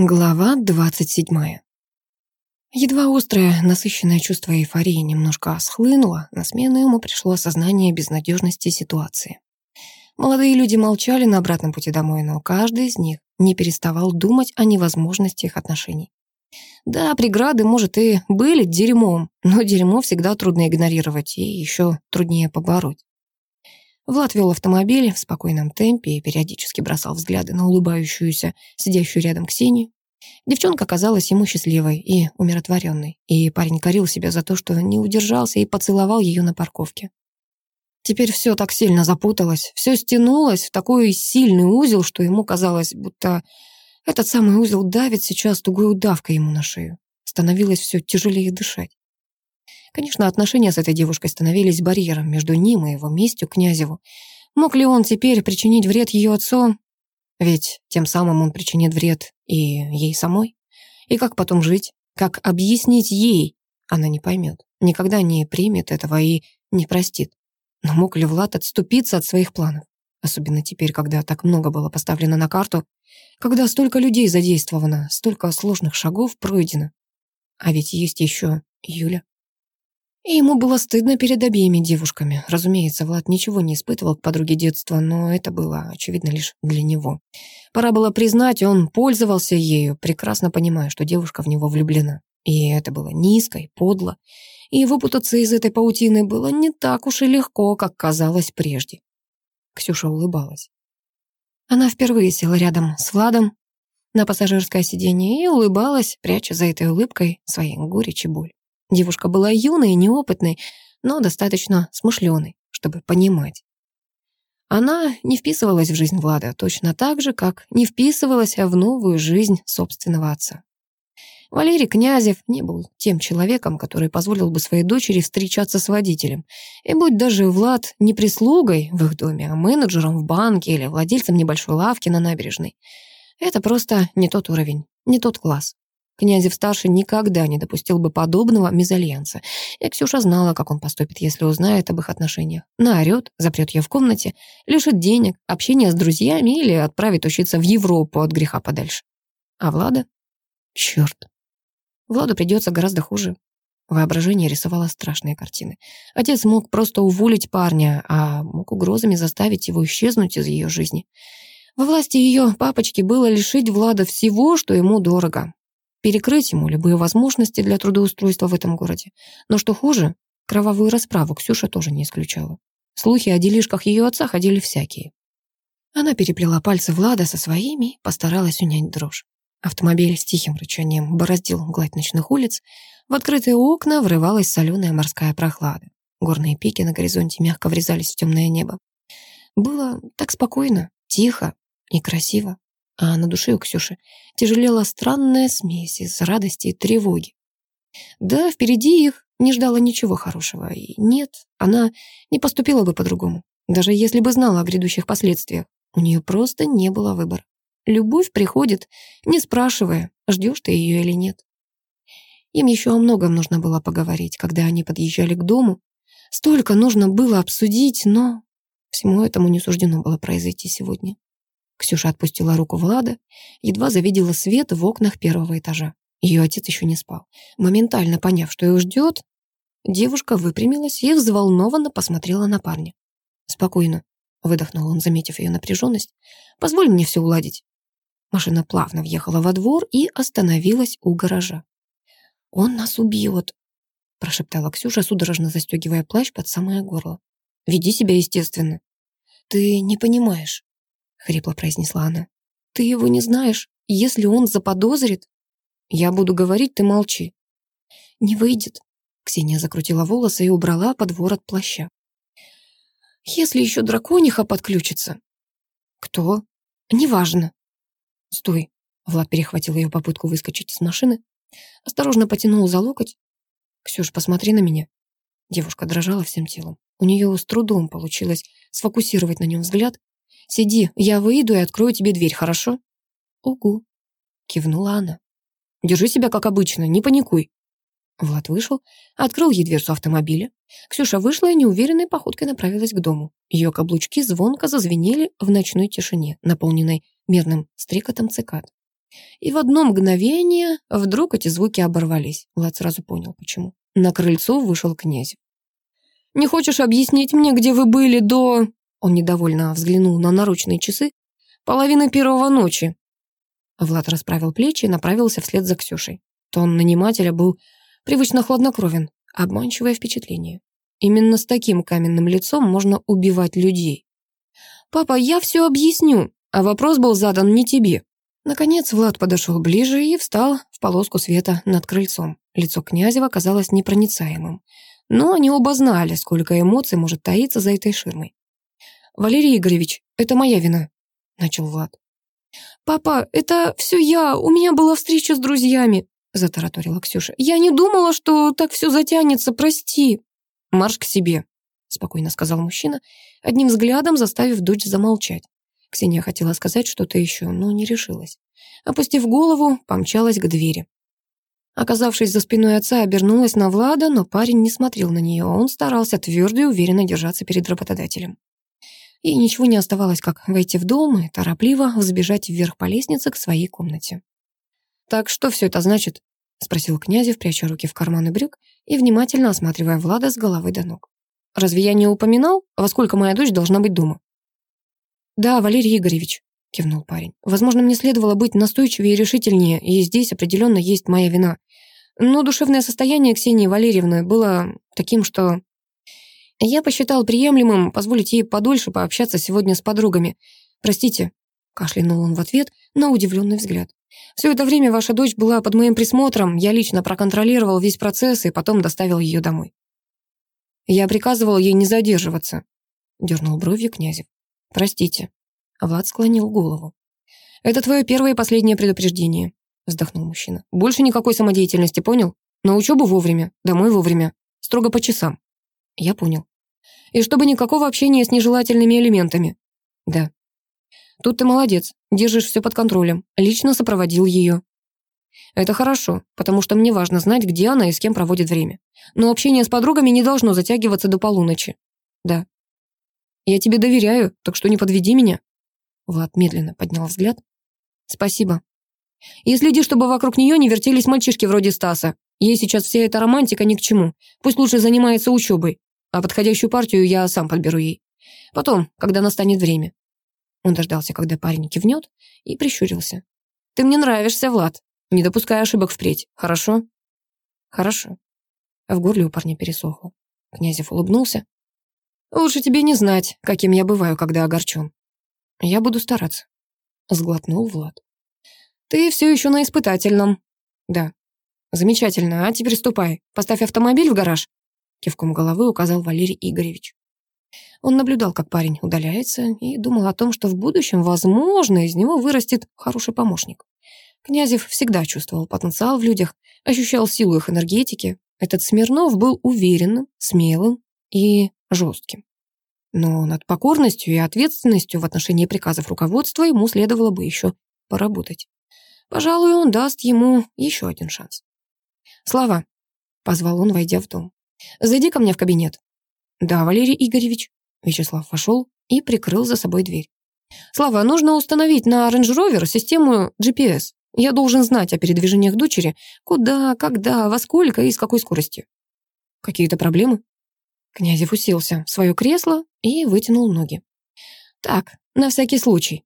Глава двадцать седьмая. Едва острое, насыщенное чувство эйфории немножко схлынуло, на смену ему пришло осознание безнадежности ситуации. Молодые люди молчали на обратном пути домой, но каждый из них не переставал думать о невозможности их отношений. Да, преграды, может, и были дерьмом, но дерьмо всегда трудно игнорировать и еще труднее побороть. Влад вел автомобиль в спокойном темпе и периодически бросал взгляды на улыбающуюся, сидящую рядом Ксению. Девчонка казалась ему счастливой и умиротворенной, и парень корил себя за то, что не удержался и поцеловал ее на парковке. Теперь все так сильно запуталось, все стянулось в такой сильный узел, что ему казалось, будто этот самый узел давит сейчас тугой удавкой ему на шею. Становилось все тяжелее дышать. Конечно, отношения с этой девушкой становились барьером между ним и его местью Князеву. Мог ли он теперь причинить вред ее отцу? Ведь тем самым он причинит вред и ей самой. И как потом жить? Как объяснить ей? Она не поймет, никогда не примет этого и не простит. Но мог ли Влад отступиться от своих планов? Особенно теперь, когда так много было поставлено на карту, когда столько людей задействовано, столько сложных шагов пройдено. А ведь есть еще Юля. И ему было стыдно перед обеими девушками. Разумеется, Влад ничего не испытывал к подруге детства, но это было, очевидно, лишь для него. Пора было признать, он пользовался ею, прекрасно понимая, что девушка в него влюблена. И это было низко и подло. И выпутаться из этой паутины было не так уж и легко, как казалось прежде. Ксюша улыбалась. Она впервые села рядом с Владом на пассажирское сиденье и улыбалась, пряча за этой улыбкой свои горечь и боль. Девушка была юной и неопытной, но достаточно смышленой, чтобы понимать. Она не вписывалась в жизнь Влада точно так же, как не вписывалась в новую жизнь собственного отца. Валерий Князев не был тем человеком, который позволил бы своей дочери встречаться с водителем. И будь даже Влад не прислугой в их доме, а менеджером в банке или владельцем небольшой лавки на набережной, это просто не тот уровень, не тот класс. Князев-старший никогда не допустил бы подобного мезальянса. И Ксюша знала, как он поступит, если узнает об их отношениях. Наорет, запрет ее в комнате, лишит денег, общения с друзьями или отправит учиться в Европу от греха подальше. А Влада? Черт. Владу придется гораздо хуже. Воображение рисовало страшные картины. Отец мог просто уволить парня, а мог угрозами заставить его исчезнуть из ее жизни. Во власти ее папочки было лишить Влада всего, что ему дорого перекрыть ему любые возможности для трудоустройства в этом городе. Но что хуже, кровавую расправу Ксюша тоже не исключала. Слухи о делишках ее отца ходили всякие. Она переплела пальцы Влада со своими и постаралась унять дрожь. Автомобиль с тихим рычанием бороздил гладь ночных улиц. В открытые окна врывалась соленая морская прохлада. Горные пики на горизонте мягко врезались в темное небо. Было так спокойно, тихо и красиво а на душе у Ксюши тяжелела странная смесь из радости и тревоги. Да, впереди их не ждало ничего хорошего, и нет, она не поступила бы по-другому, даже если бы знала о грядущих последствиях. У нее просто не было выбора. Любовь приходит, не спрашивая, ждешь ты ее или нет. Им еще о многом нужно было поговорить, когда они подъезжали к дому. Столько нужно было обсудить, но всему этому не суждено было произойти сегодня. Ксюша отпустила руку Влада, едва завидела свет в окнах первого этажа. Ее отец еще не спал. Моментально поняв, что их ждет, девушка выпрямилась и взволнованно посмотрела на парня. «Спокойно», — выдохнул он, заметив ее напряженность. «Позволь мне все уладить». Машина плавно въехала во двор и остановилась у гаража. «Он нас убьет», — прошептала Ксюша, судорожно застегивая плащ под самое горло. «Веди себя естественно». «Ты не понимаешь», — хрипло произнесла она. «Ты его не знаешь. Если он заподозрит...» «Я буду говорить, ты молчи». «Не выйдет». Ксения закрутила волосы и убрала под ворот плаща. «Если еще дракониха подключится...» «Кто?» «Неважно». «Стой». Влад перехватил ее попытку выскочить из машины. Осторожно потянул за локоть. «Ксюш, посмотри на меня». Девушка дрожала всем телом. У нее с трудом получилось сфокусировать на нем взгляд. Сиди, я выйду и открою тебе дверь, хорошо?» «Угу», — кивнула она. «Держи себя как обычно, не паникуй». Влад вышел, открыл ей дверцу автомобиля. Ксюша вышла и неуверенной походкой направилась к дому. Ее каблучки звонко зазвенели в ночной тишине, наполненной мерным стрекотом цикад. И в одно мгновение вдруг эти звуки оборвались. Влад сразу понял, почему. На крыльцо вышел князь. «Не хочешь объяснить мне, где вы были до...» Он недовольно взглянул на наручные часы. «Половина первого ночи». Влад расправил плечи и направился вслед за Ксюшей. Тон нанимателя был привычно хладнокровен, обманчивое впечатление. Именно с таким каменным лицом можно убивать людей. «Папа, я все объясню, а вопрос был задан не тебе». Наконец Влад подошел ближе и встал в полоску света над крыльцом. Лицо Князева казалось непроницаемым. Но они оба знали, сколько эмоций может таиться за этой ширмой. «Валерий Игоревич, это моя вина», — начал Влад. «Папа, это все я, у меня была встреча с друзьями», — затараторила Ксюша. «Я не думала, что так все затянется, прости». «Марш к себе», — спокойно сказал мужчина, одним взглядом заставив дочь замолчать. Ксения хотела сказать что-то еще, но не решилась. Опустив голову, помчалась к двери. Оказавшись за спиной отца, обернулась на Влада, но парень не смотрел на нее, он старался твердо и уверенно держаться перед работодателем. И ничего не оставалось, как войти в дом и торопливо взбежать вверх по лестнице к своей комнате. «Так что все это значит?» — спросил Князев, пряча руки в карманы брюк и внимательно осматривая Влада с головы до ног. «Разве я не упоминал, во сколько моя дочь должна быть дома?» «Да, Валерий Игоревич», — кивнул парень. «Возможно, мне следовало быть настойчивее и решительнее, и здесь определенно есть моя вина. Но душевное состояние Ксении Валерьевны было таким, что... Я посчитал приемлемым позволить ей подольше пообщаться сегодня с подругами. Простите, кашлянул он в ответ на удивленный взгляд. Все это время ваша дочь была под моим присмотром, я лично проконтролировал весь процесс и потом доставил ее домой. Я приказывал ей не задерживаться, дернул бровью Князев. Простите. Влад склонил голову. Это твое первое и последнее предупреждение вздохнул мужчина. «Больше никакой самодеятельности, понял? На учебу вовремя, домой вовремя, строго по часам». «Я понял». «И чтобы никакого общения с нежелательными элементами». «Да». «Тут ты молодец, держишь все под контролем, лично сопроводил ее». «Это хорошо, потому что мне важно знать, где она и с кем проводит время. Но общение с подругами не должно затягиваться до полуночи». «Да». «Я тебе доверяю, так что не подведи меня». Влад медленно поднял взгляд. «Спасибо», и следи, чтобы вокруг нее не вертелись мальчишки вроде Стаса. Ей сейчас вся эта романтика ни к чему. Пусть лучше занимается учебой, а подходящую партию я сам подберу ей. Потом, когда настанет время». Он дождался, когда парень кивнет, и прищурился. «Ты мне нравишься, Влад. Не допускай ошибок впредь, хорошо?» «Хорошо». А в горле у парня пересохло. Князев улыбнулся. «Лучше тебе не знать, каким я бываю, когда огорчен. Я буду стараться», — сглотнул Влад. «Ты все еще на испытательном». «Да». «Замечательно, а теперь ступай. Поставь автомобиль в гараж», — кивком головы указал Валерий Игоревич. Он наблюдал, как парень удаляется, и думал о том, что в будущем, возможно, из него вырастет хороший помощник. Князев всегда чувствовал потенциал в людях, ощущал силу их энергетики. Этот Смирнов был уверенным, смелым и жестким. Но над покорностью и ответственностью в отношении приказов руководства ему следовало бы еще поработать. Пожалуй, он даст ему еще один шанс. «Слава», — позвал он, войдя в дом, — «зайди ко мне в кабинет». «Да, Валерий Игоревич». Вячеслав вошел и прикрыл за собой дверь. «Слава, нужно установить на Range Rover систему GPS. Я должен знать о передвижениях дочери, куда, когда, во сколько и с какой скоростью». «Какие-то проблемы?» Князев уселся в свое кресло и вытянул ноги. «Так, на всякий случай»,